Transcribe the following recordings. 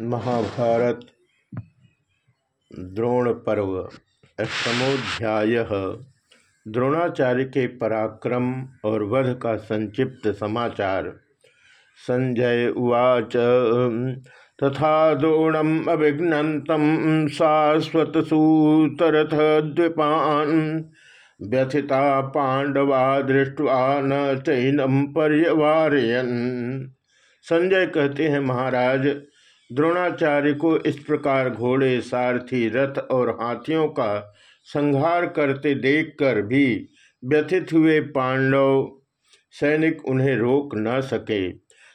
महाभारत द्रोण पर्व अष्टमोध्याय द्रोणाचार्य के पराक्रम और वध का संक्षिप्त समाचार। संजय उवाच, तथा द्रोणम अभिघ्नतम शाश्वत सूतरथ द्वीपान। व्यथिता पांडवा दृष्टवा न चैनम पर्यवारयन। संजय कहते हैं, महाराज द्रोणाचार्य को इस प्रकार घोड़े, सारथी, रथ और हाथियों का संहार करते देखकर भी व्यथित हुए पांडव सैनिक उन्हें रोक न सके।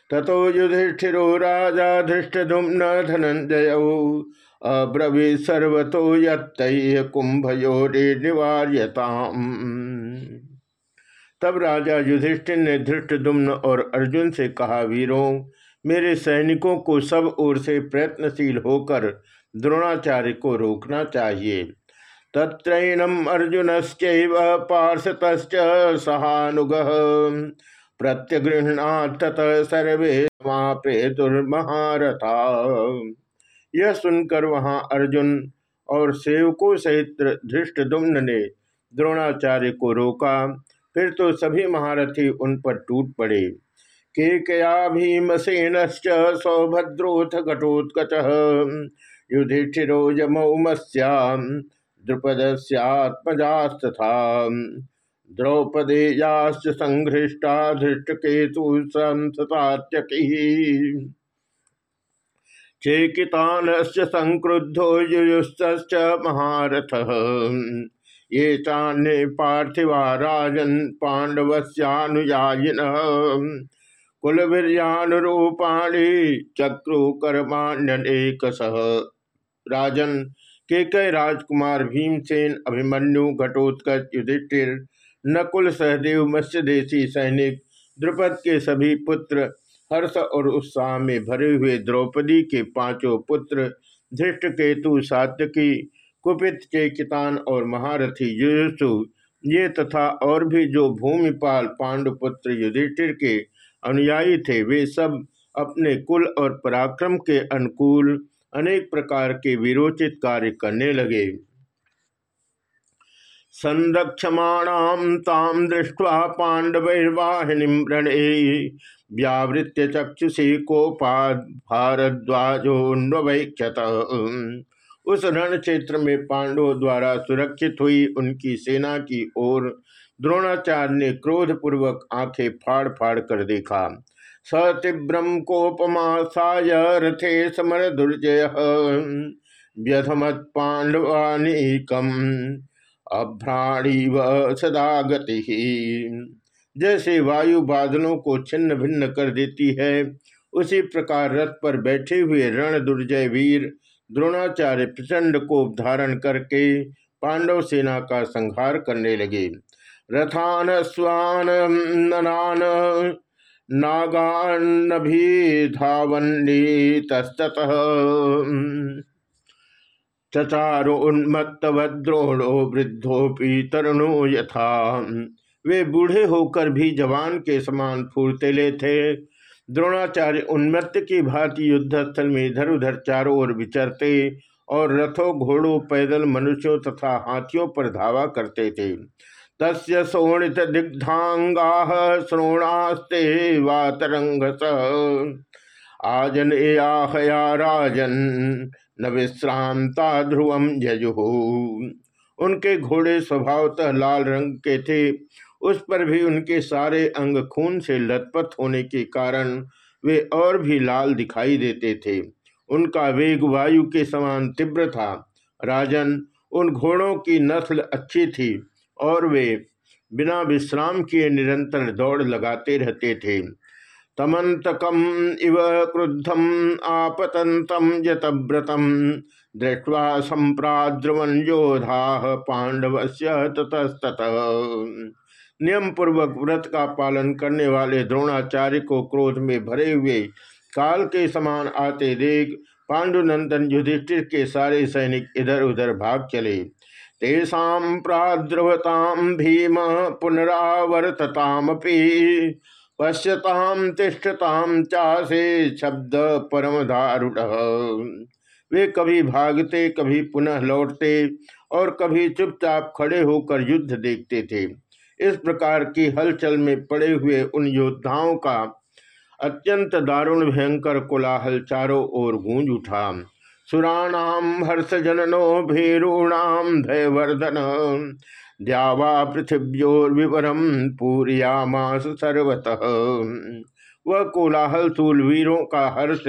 ततो युधिष्ठिरो, राजा धृष्टुम्न धनंजय अब्रवी सर्वतो युंभ कुंभयोरे निवार्यताम। तब राजा युधिष्ठिर ने धृष्टदुम्न और अर्जुन से कहा, वीरों मेरे सैनिकों को सब ओर से प्रयत्नशील होकर द्रोणाचार्य को रोकना चाहिए। तत्रैनम अर्जुन पार्षत सहानुग। प्रत्यगृहणा तत सर्वे समापे दुर्महारथा यह सुनकर वहाँ अर्जुन और सेवकों सहित धृष्टदुम्न ने द्रोणाचार्य को रोका। फिर तो सभी महारथी उन पर टूट पड़े। के कया भीमसेन सौभद्रोथ घटोत्कच युधिष्ठिरो यमौमस्याम द्रुपदस्यात्मजास्तथा। द्रौपदेयाश्च संघृष्टा धृष्टकेतु संसतात्यकी संक्रुद्धो युयुश्च महारथः। ये चान्य पार्थिवा राजन पांडवस्यानुयायिन कुलवीर्यानुरूपाणी चक्रु कर्माण्यनेक सह राजन के कई राजकुमार भीमसेन, अभिमन्यु, घटोत्कच, युधिष्ठिर, नकुल सहदेव, मत्स्यदेशी सैनिक, द्रुपद के सभी पुत्र, हर्ष और उत्साह में भरे हुए द्रौपदी के पाँचों पुत्र धृष्ट केतु सात्यकी, कुपित चेकितान और महारथी युयुसु, ये तथा और भी जो भूमिपाल पांडुपुत्र युधिष्ठिर के अनुयायी थे। वे सब अपने कुल और पराक्रम के अनुकूल अनेक प्रकार के विरोचित कार्य करने लगे। संरक्षमाणाम ताम दृष्ट्वा पांडवैर्वाहिनी रणे व्यावृत्य चक्षुषी कोपाद भारद्वाजोन्वैक्षत उस रण क्षेत्र में पांडवों द्वारा सुरक्षित हुई उनकी सेना की ओर द्रोणाचार्य ने क्रोधपूर्वक आँखें फाड़ फाड़ कर देखा। सतीव्रम कोपमासाय रथे समर दुर्जय पांडवानीकम अभ्राणी व सदा गति। जैसे वायु बादलों को छिन्न भिन्न कर देती है, उसी प्रकार रथ पर बैठे हुए रण दुर्जय वीर द्रोणाचार्य प्रचंड को धारण करके पांडव सेना का संहार करने लगे। रथान स्वान ननान नागान्नभी धावन्नी तस्त चचारो उन्मत्त उन्मत्तवद्रोणो वृद्धोपि तरुणो यथा। वे बूढ़े होकर भी जवान के समान फूर्तेले थे द्रोणाचार्य उन्मत्त की भांति युद्धस्थल में इधर उधर चारों ओर विचरते और रथों, घोड़ों, पैदल मनुष्यों तथा हाथियों पर धावा करते थे। तस्य शोणित दिग्धांगा श्रोणास्ते वातरंग आजन ए आहया राजन, न विश्रांता ध्रुवम जजु उनके घोड़े स्वभावतः लाल रंग के थे, उस पर भी उनके सारे अंग खून से लथपथ होने के कारण वे और भी लाल दिखाई देते थे। उनका वेग वायु के समान तीव्र था। राजन, उन घोड़ों की नस्ल अच्छी थी। और वे बिना विश्राम किए निरंतर दौड़ लगाते रहते थे। तमंतकम इव क्रुद्धम आपतंतम यतव्रतम दृष्टवा संप्राद्रवन योधा पांडव ततस्तत। नियम पूर्वक व्रत का पालन करने वाले द्रोणाचार्य को क्रोध में भरे हुए काल के समान आते देख पांडुनंदन युधिष्ठिर के सारे सैनिक इधर उधर भाग चले। तेषा भीम पुनरावर्ततामपि पश्यताम तिष्ठताम चासे शब्द परम दारुण वे कभी भागते, कभी पुनः लौटते और कभी चुपचाप खड़े होकर युद्ध देखते थे। इस प्रकार की हलचल में पड़े हुए उन योद्धाओं का अत्यंत दारुण, भयंकर कोलाहल चारों ओर गूंज उठा। सुराणाम हर्ष जननो भीरूणाम धयवर्धन द्यावा पृथिव्योर्विवरम पूरियामास सर्वतः। वह कोलाहल सूलवीरों का हर्ष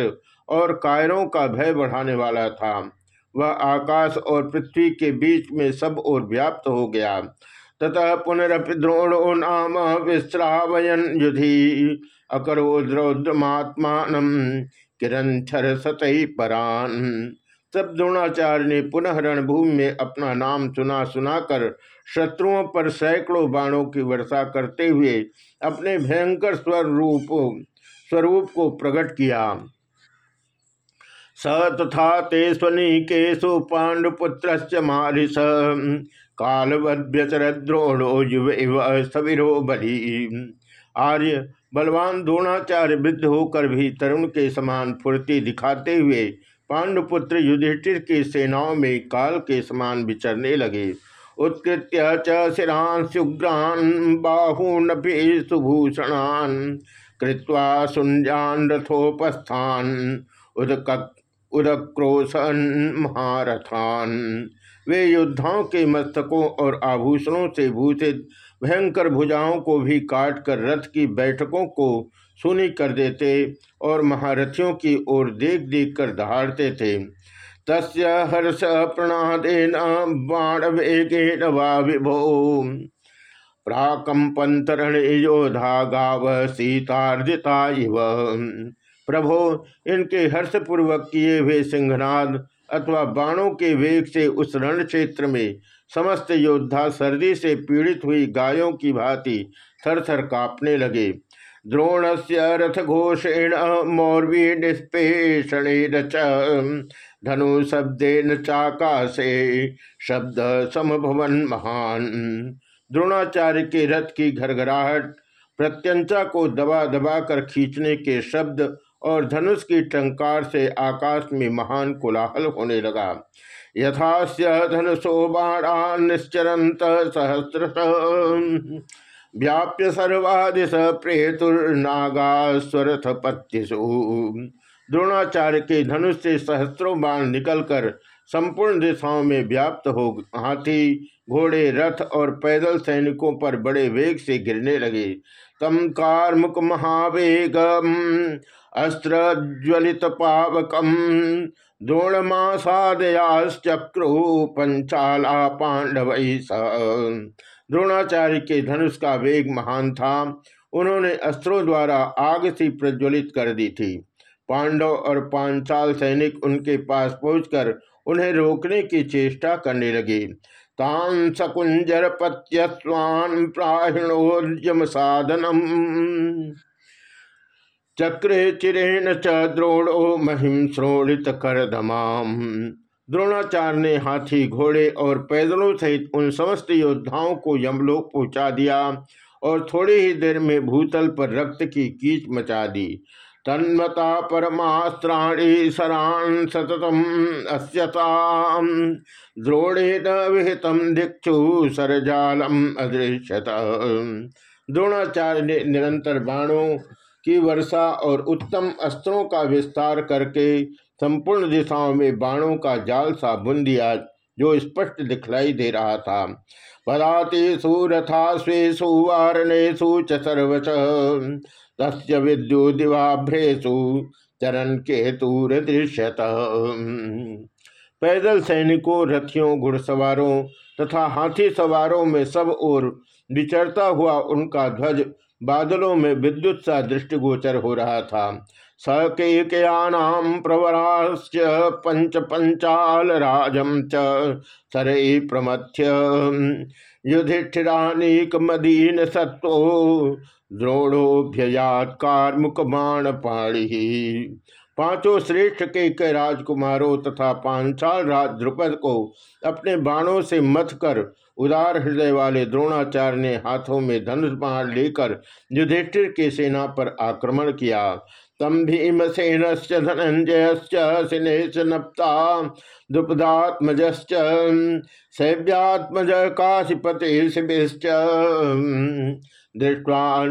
और कायरों का भय बढ़ाने वाला था। वह आकाश और पृथ्वी के बीच में सब ओर व्याप्त हो गया। ततः पुनरपि द्रोणो नाम विश्रावयन युधि। अकरो द्रौद्रमात्मान किरण छर सतही परान। तब द्रोणाचार्य ने पुनः रणभूमि में अपना नाम सुना सुनाकर शत्रुओं पर सैकड़ों बाणों की वर्षा करते हुए अपने भयंकर स्वरूप स्वरूप को प्रकट किया। स तथा ते स्वनीकेशु पांडुपुत्र मारिस। कालवद्रोणो युव सविरो बलि। आर्य बलवान द्रोणाचार्य वृद्ध होकर भी तरुण के समान फुर्ती दिखाते हुए पांडुपुत्र युधिष्ठिर की सेनाओं में काल के समान विचरने लगे। उत्कृत्य चिरांशुग्रान बाहूनपि सुभूषणान कृत्वा सुंजान रथोपस्थान उदक उदक्रोशन महारथान। वे योद्धाओं के मस्तकों और आभूषणों से भूषित भयंकर भुजाओं को भी काट कर रथ की बैठकों को सुनी कर देते और महारथियों की ओर देख देख कर दहाड़ते थे। तस्य हर्ष प्रणादेन बाण वेगेन वा विभो। प्राकंपंतरण योधा गाव सीतार्जिता इव प्रभो, इनके हर्षपूर्वक किए हुए सिंहनाद अथवा बाणों के वेग से उस रण क्षेत्र में समस्त योद्धा सर्दी से पीड़ित हुई गायों की भांति थर थर कांपने लगे। द्रोण से रथ घोषेण मौर्वी निष्पेषण धनु शब्देन चाकाशे, शब्द समभवन महान। द्रोणाचार्य के रथ की घरघराहट, प्रत्यंचा को दबा दबा कर खींचने के शब्द और धनुष की टंकार से आकाश में महान कोलाहल होने लगा। यथास्य धनुषो बाणा निश्चरंत सहस्र व्याप्य सर्वादिश प्रेतुर्नागा स्वरथ पत्यसु द्रोणाचार्य के धनुष से सहस्त्रों बाण निकलकर संपूर्ण दिशाओं में व्याप्त हो हाथी, घोड़े, रथ और पैदल सैनिकों पर बड़े वेग से गिरने लगे। तम कार्मुक महावेगम अस्त्र ज्वलित पावकम द्रोणमासादयाश्चक्रु पंचाला पांडव द्रोणाचार्य के धनुष का वेग महान था। उन्होंने अस्त्रों द्वारा आग सी प्रज्वलित कर दी थी। पांडव और पांचाल सैनिक उनके पास पहुंचकर उन्हें रोकने की चेष्टा करने लगे। तान सकुंजर पत्यस्वान प्राहिणोजम साधनम चक्रे चिरेण च द्रोणो महिम श्रोणित कर दमाम द्रोणाचार्य ने हाथी, घोड़े और पैदलों सहित उन समस्त योद्धाओं को यमलोक पहुँचा दिया और थोड़ी ही देर में भूतल पर रक्त की कीच मचा दी। तन्मता परमास्त्राणी सरान सततम अस्यताम द्रोणेन विहितम दीक्षु सरजालम अदृश्यत। द्रोणाचार्य ने निरंतर बाणों की वर्षा और उत्तम अस्त्रों का विस्तार करके संपूर्ण दिशाओं में बाणों का जाल सा बुन दिया जो स्पष्ट दिखलाई दे रहा था। पदातेषु रथाश्वेषु वारणेषु च सर्वच तस्य विद्युदिवाभ्रेषु चरण केतुरदृश्यत पैदल सैनिकों, रथियों, घुड़सवारों तथा हाथी सवारों में सब ओर विचरता हुआ उनका ध्वज बादलों में विद्युत सा दृष्टिगोचर हो रहा था। सकेकयानाम प्रवराश्च पंच पंचाल राजम च प्रमथ्य। युधिष्ठिरानीक मदीन सत्व द्रोणोभ्ययात कार्मुक बाण पाणी पाँचों श्रेष्ठ के, के राजकुमारों तथा पांचाल राज द्रुपद को अपने बाणों से मथ कर उदार हृदय वाले द्रोणाचार्य ने हाथों में धनुष बाण लेकर युधिष्ठिर की सेना पर आक्रमण किया। तम भीमसेन धनंजय नप्ता द्रुपदात्मज शैव्यात्मज काशीपति दृष्टवा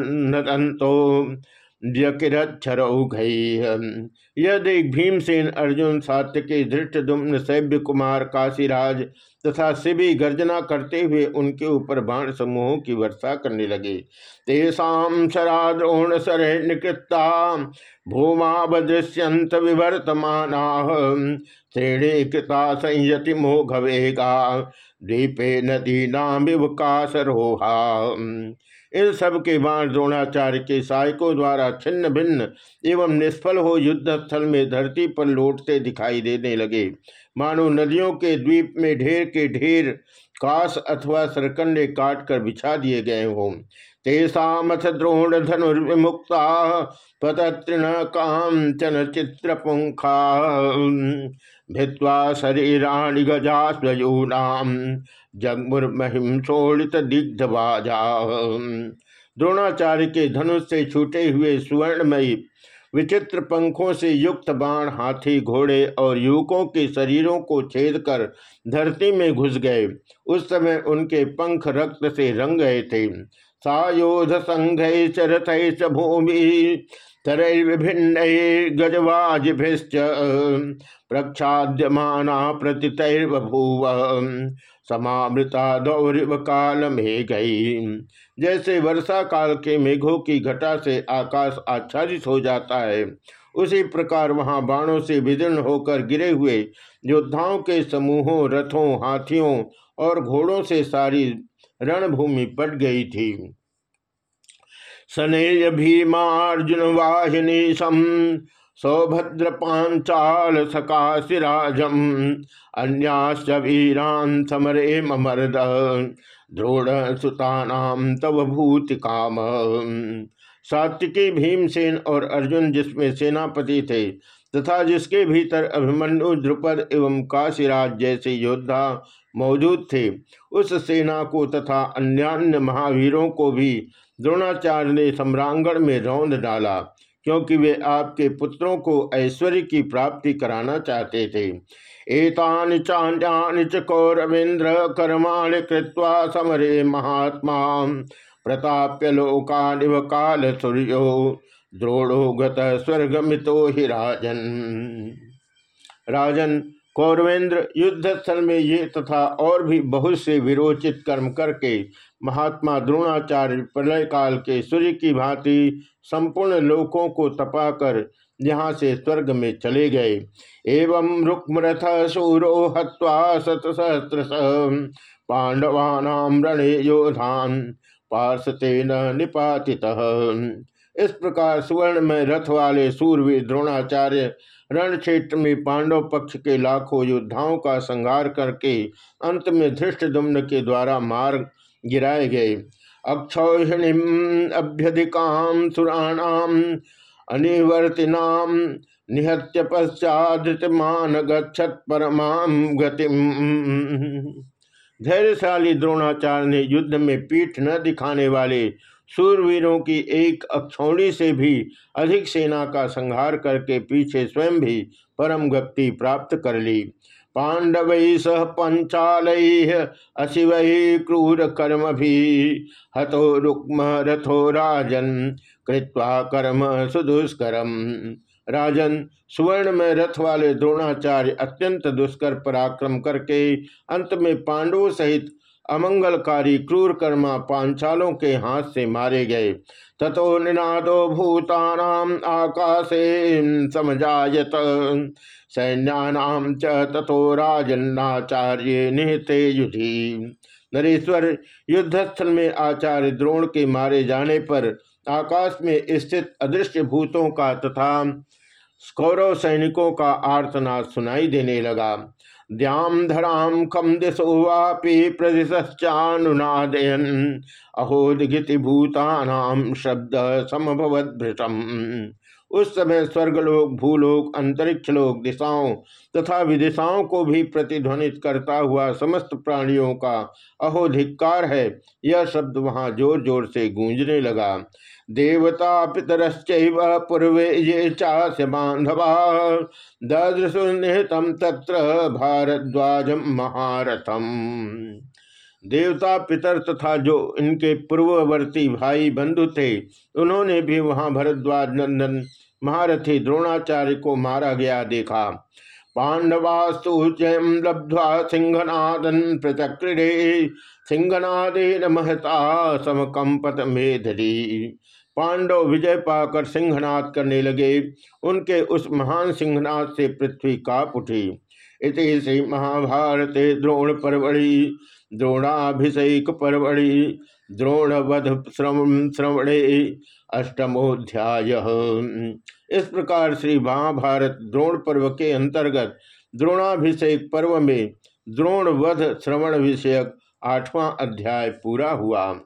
यह देख भीमसेन अर्जुन सात्यकी धृष्टुम्न सैभ्य कुमार काशीराज तथा शिवी गर्जना करते हुए उनके ऊपर बाण समूहों की वर्षा करने लगे तेषाम शराद्रोण निकृता भूमा बदृश्यंत विवर्तमान श्रेणी कृता संयति मोघवेगा, द्वीपे नदी नाम रोहा। इन सब के बाण द्रोणाचार्य के सहायकों द्वारा छिन्न भिन्न एवं निष्फल हो युद्ध स्थल में धरती पर लौटते दिखाई देने लगे। मानो नदियों के द्वीप में ढेर के ढेर काश अथवा सरकंडे काट कर बिछा दिए गए हों। तेषाथ द्रोण धनुर्विमुक्ता पतृण कांचन चित्रपुंखा भित्वा शरीराणि गजास्वयूनाम जगमुर्महिम शोड़ित दिग्धवाजा द्रोणाचार्य के धनुष से छूटे हुए सुवर्णमयी, विचित्र पंखों से युक्त बाण, हाथी, घोड़े और युवकों के शरीरों को छेद कर धरती में घुस गए। उस समय उनके पंख रक्त से रंग गए थे। सायोध संघ चरथ भूमि तरैर्विभिन्न गजवाजिभिश्च प्रक्षाद्यमाना प्रतितैर्बभूव समामृता काल में गई जैसे वर्षा काल के मेघों की घटा से आकाश आच्छादित हो जाता है, उसी प्रकार वहाँ बाणों से विदीर्ण होकर गिरे हुए योद्धाओं के समूहों, रथों, हाथियों और घोड़ों से सारी रणभूमि पट गई थी। सनेय भीमार्जुन वाहिनी सम सौभद्र पांचाल सकाशिराजम अन्याश्च वीरान समरे ममर्द द्रोण सुतानाम तव भूति काम सात्विकी, भीमसेन और अर्जुन जिसमें सेनापति थे, तथा जिसके भीतर अभिमन्यु, द्रुपद एवं काशीराज जैसे योद्धा मौजूद थे, उस सेना को तथा अन्यान्य महावीरों को भी द्रोणाचार्य ने सम्रांगण में रौंद डाला, क्योंकि वे आपके पुत्रों को ऐश्वर्य की प्राप्ति कराना चाहते थे। एतानि चान्यानि च कौरवेन्द्र कर्माणि कृत्वा समरे महात्मा, प्रताप्य लोकानिव काल सूर्यो, द्रोणो गत स्वर्गमितो ही राजन। राजन कौरवेंद्र युद्ध स्थल में ये तथा और भी बहुत से विरोचित कर्म करके महात्मा द्रोणाचार्य प्रलय काल के सूर्य की भांति संपूर्ण लोकों को तपाकर यहाँ से स्वर्ग में चले गए। एवं रुक्मरथ सूरो हत्वा शत सहस्त्र पांडवानाम रणे योधान पार्षतेन निपातित। इस प्रकार सुवर्ण में रथ वाले सूर्य द्रोणाचार्य रण क्षेत्र में पांडव पक्ष के लाखों योद्धाओं का संहार करके अंत में धृष्ट के द्वारा मार गिराए गए। अक्षौहिणीम अभ्यधिकाम सुराणाम अनिवर्तिनाम निहत्य पश्चातमान गच्छत परमाम गतिम। धैर्यशाली द्रोणाचार्य ने युद्ध में पीठ न दिखाने वाले सूरवीरों की एक अक्षौणी से भी अधिक सेना का संहार करके पीछे स्वयं भी परम गति प्राप्त कर ली। पांडव सह पंचाल अशिव क्रूर कर्म भी। हतो रुक्म, रथो राजन, कृत्वा कर्म सुदुष्करम। राजन, सुवर्ण में रथ वाले द्रोणाचार्य अत्यंत दुष्कर पराक्रम करके अंत में पांडवों सहित अमंगलकारी क्रूर कर्मा पांचालों के हाथ से मारे गए। ततो निनादो भूतानाम आकाशे समझायत सैन्यानाम च तथो राजन्नाचार्य निहते युधि। नरेश्वर युद्धस्थल में आचार्य द्रोण के मारे जाने पर आकाश में स्थित अदृश्य भूतों का तथा कौरव सैनिकों का आर्तनाद सुनाई देने लगा। द्याम धराम खम दिशो वापी प्रदिशानुनादयन अहोदगिति भूतानाम शब्द समभवत भृतम। उस समय स्वर्गलोक, भूलोक, अंतरिक्ष लोक दिशाओं तथा विदिशाओं को भी प्रतिध्वनित करता हुआ समस्त प्राणियों का अहोधिकार है। यह शब्द वहाँ ज़ोर ज़ोर से गूंजने लगा। देवता पितरश्च पूर्वे ये चास्य बांधवा ददृशुनिहितम तत्र भारद्वाज महारथम। देवता पितर तथा जो इनके पूर्ववर्ती भाई बंधु थे, उन्होंने भी वहाँ भरद्वाज नंदन महारथी द्रोणाचार्य को मारा गया देखा। पांडवास्तु जयम लब्ध्वा सिंहनादन प्रचक्रिडे सिंहनादेन महता समकंपत मेधरी। पांडव विजय पाकर सिंहनाथ करने लगे। उनके उस महान सिंहनाथ से पृथ्वी काप उठी। इति श्री महाभारते द्रोण परवड़ी, द्रोणाभिषेक परवड़ी, द्रोणवध श्रवणे, अष्टमोध्याय। इस प्रकार श्री महाभारत द्रोण पर्व के अंतर्गत द्रोणाभिषेक पर्व में द्रोण वध श्रवण विषयक आठवां अध्याय पूरा हुआ।